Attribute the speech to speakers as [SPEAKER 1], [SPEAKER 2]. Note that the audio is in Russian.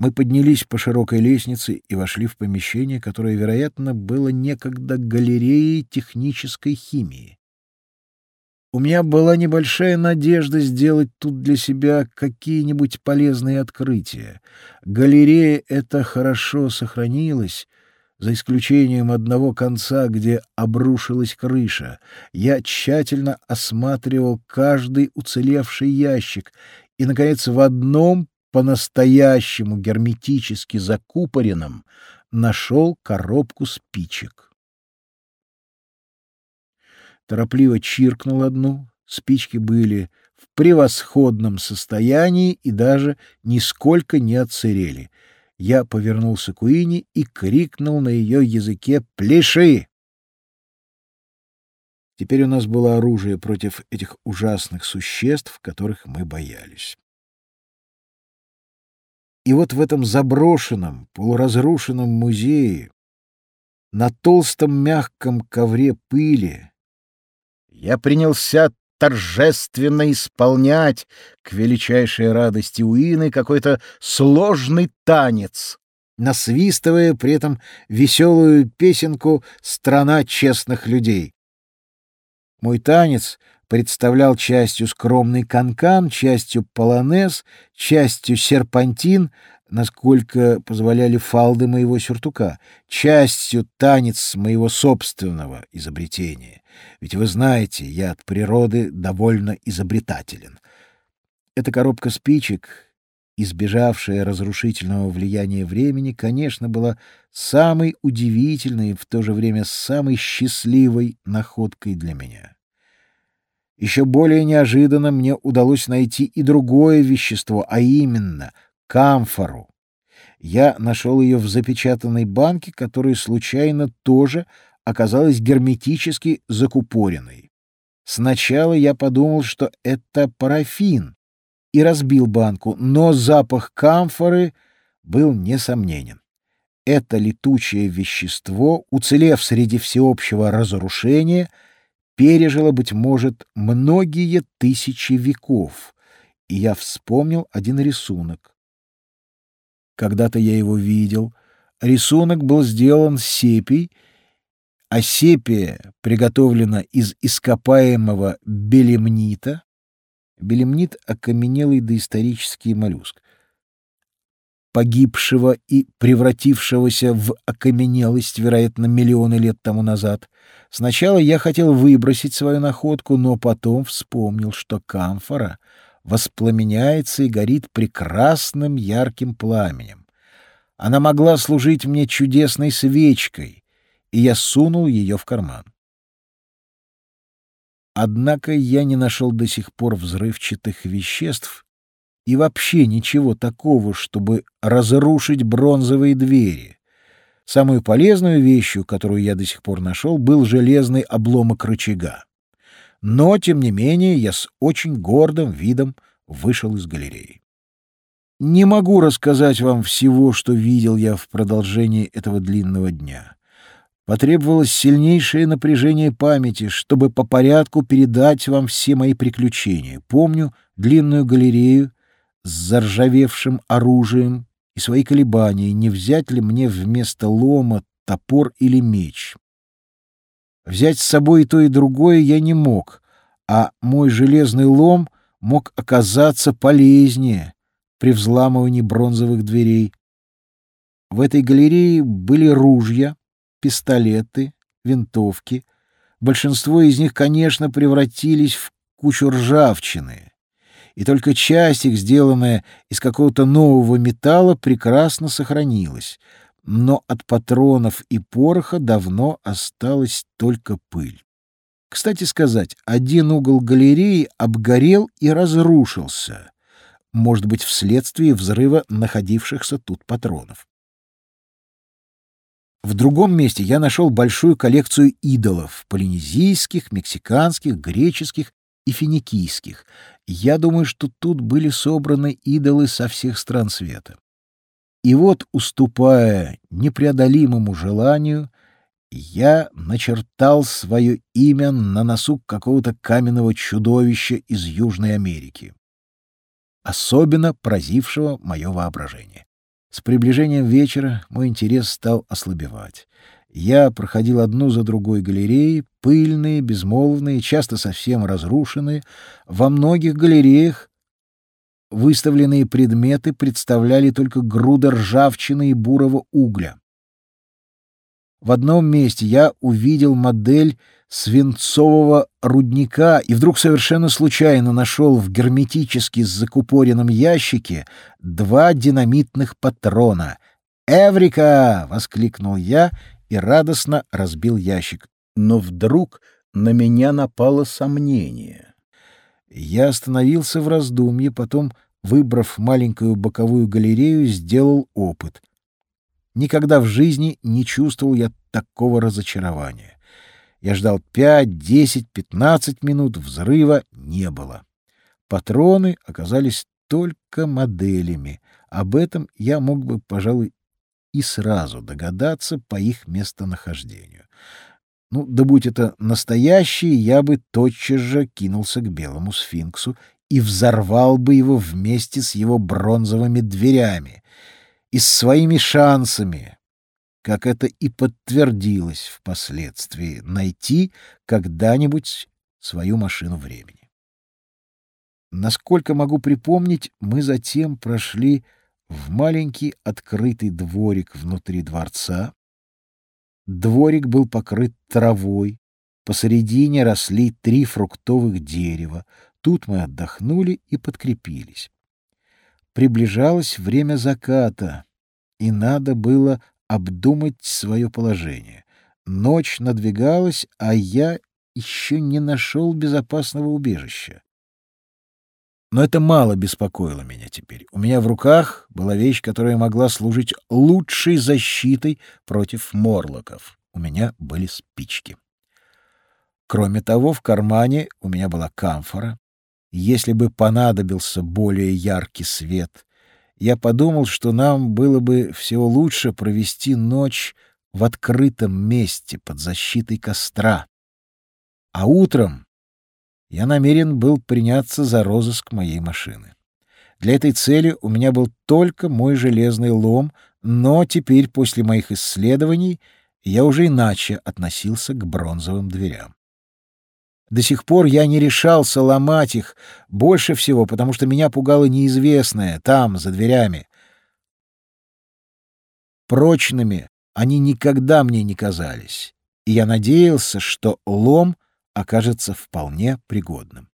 [SPEAKER 1] Мы поднялись по широкой лестнице и вошли в помещение, которое, вероятно, было некогда галереей технической химии. У меня была небольшая надежда сделать тут для себя какие-нибудь полезные открытия. Галерея эта хорошо сохранилась, за исключением одного конца, где обрушилась крыша. Я тщательно осматривал каждый уцелевший ящик и, наконец, в одном по-настоящему герметически закупоренном нашел коробку спичек. Торопливо чиркнул одну, спички были в превосходном состоянии и даже нисколько не отсырели. Я повернулся к Уине и крикнул на ее языке «Пляши!». Теперь у нас было оружие против этих ужасных существ, которых мы боялись. И вот в этом заброшенном, полуразрушенном музее, на толстом мягком ковре пыли, я принялся торжественно исполнять к величайшей радости Уины какой-то сложный танец, насвистывая при этом веселую песенку «Страна честных людей». Мой танец представлял частью скромный канкан, частью полонез, частью серпантин, насколько позволяли фалды моего сюртука, частью танец моего собственного изобретения. Ведь вы знаете, я от природы довольно изобретателен. Эта коробка спичек, избежавшая разрушительного влияния времени, конечно, была самой удивительной и в то же время самой счастливой находкой для меня. Еще более неожиданно мне удалось найти и другое вещество, а именно камфору. Я нашел ее в запечатанной банке, которая случайно тоже оказалась герметически закупоренной. Сначала я подумал, что это парафин, и разбил банку, но запах камфоры был несомненен. Это летучее вещество, уцелев среди всеобщего разрушения, пережило, быть может, многие тысячи веков, и я вспомнил один рисунок. Когда-то я его видел. Рисунок был сделан сепей, а сепия приготовлена из ископаемого белемнита. Белемнит — окаменелый доисторический моллюск погибшего и превратившегося в окаменелость, вероятно, миллионы лет тому назад. Сначала я хотел выбросить свою находку, но потом вспомнил, что камфора воспламеняется и горит прекрасным ярким пламенем. Она могла служить мне чудесной свечкой, и я сунул ее в карман. Однако я не нашел до сих пор взрывчатых веществ, и вообще ничего такого, чтобы разрушить бронзовые двери. Самую полезную вещью, которую я до сих пор нашел, был железный обломок рычага. Но, тем не менее, я с очень гордым видом вышел из галереи. Не могу рассказать вам всего, что видел я в продолжении этого длинного дня. Потребовалось сильнейшее напряжение памяти, чтобы по порядку передать вам все мои приключения. Помню длинную галерею, с заржавевшим оружием и свои колебания, не взять ли мне вместо лома топор или меч. Взять с собой и то, и другое я не мог, а мой железный лом мог оказаться полезнее при взламывании бронзовых дверей. В этой галерее были ружья, пистолеты, винтовки. Большинство из них, конечно, превратились в кучу ржавчины и только часть их, сделанная из какого-то нового металла, прекрасно сохранилась, но от патронов и пороха давно осталась только пыль. Кстати сказать, один угол галереи обгорел и разрушился, может быть, вследствие взрыва находившихся тут патронов. В другом месте я нашел большую коллекцию идолов — полинезийских, мексиканских, греческих и финикийских. Я думаю, что тут были собраны идолы со всех стран света. И вот, уступая непреодолимому желанию, я начертал свое имя на носу какого-то каменного чудовища из Южной Америки, особенно поразившего мое воображение. С приближением вечера мой интерес стал ослабевать. Я проходил одну за другой галереи, пыльные, безмолвные, часто совсем разрушенные. Во многих галереях выставленные предметы представляли только груды ржавчины и бурого угля. В одном месте я увидел модель свинцового рудника и вдруг совершенно случайно нашел в герметически закупоренном ящике два динамитных патрона. «Эврика!» — воскликнул я и радостно разбил ящик. Но вдруг на меня напало сомнение. Я остановился в раздумье, потом, выбрав маленькую боковую галерею, сделал опыт. Никогда в жизни не чувствовал я такого разочарования. Я ждал пять, десять, пятнадцать минут, взрыва не было. Патроны оказались только моделями. Об этом я мог бы, пожалуй, и сразу догадаться по их местонахождению. Ну, да будь это настоящие, я бы тотчас же кинулся к белому сфинксу и взорвал бы его вместе с его бронзовыми дверями и с своими шансами, как это и подтвердилось впоследствии, найти когда-нибудь свою машину времени. Насколько могу припомнить, мы затем прошли в маленький открытый дворик внутри дворца. Дворик был покрыт травой, посередине росли три фруктовых дерева. Тут мы отдохнули и подкрепились. Приближалось время заката, и надо было обдумать свое положение. Ночь надвигалась, а я еще не нашел безопасного убежища. Но это мало беспокоило меня теперь. У меня в руках была вещь, которая могла служить лучшей защитой против морлоков. У меня были спички. Кроме того, в кармане у меня была камфора. Если бы понадобился более яркий свет, я подумал, что нам было бы всего лучше провести ночь в открытом месте под защитой костра. А утром я намерен был приняться за розыск моей машины. Для этой цели у меня был только мой железный лом, но теперь, после моих исследований, я уже иначе относился к бронзовым дверям. До сих пор я не решался ломать их, больше всего, потому что меня пугало неизвестное там, за дверями. Прочными они никогда мне не казались, и я надеялся, что лом окажется вполне пригодным.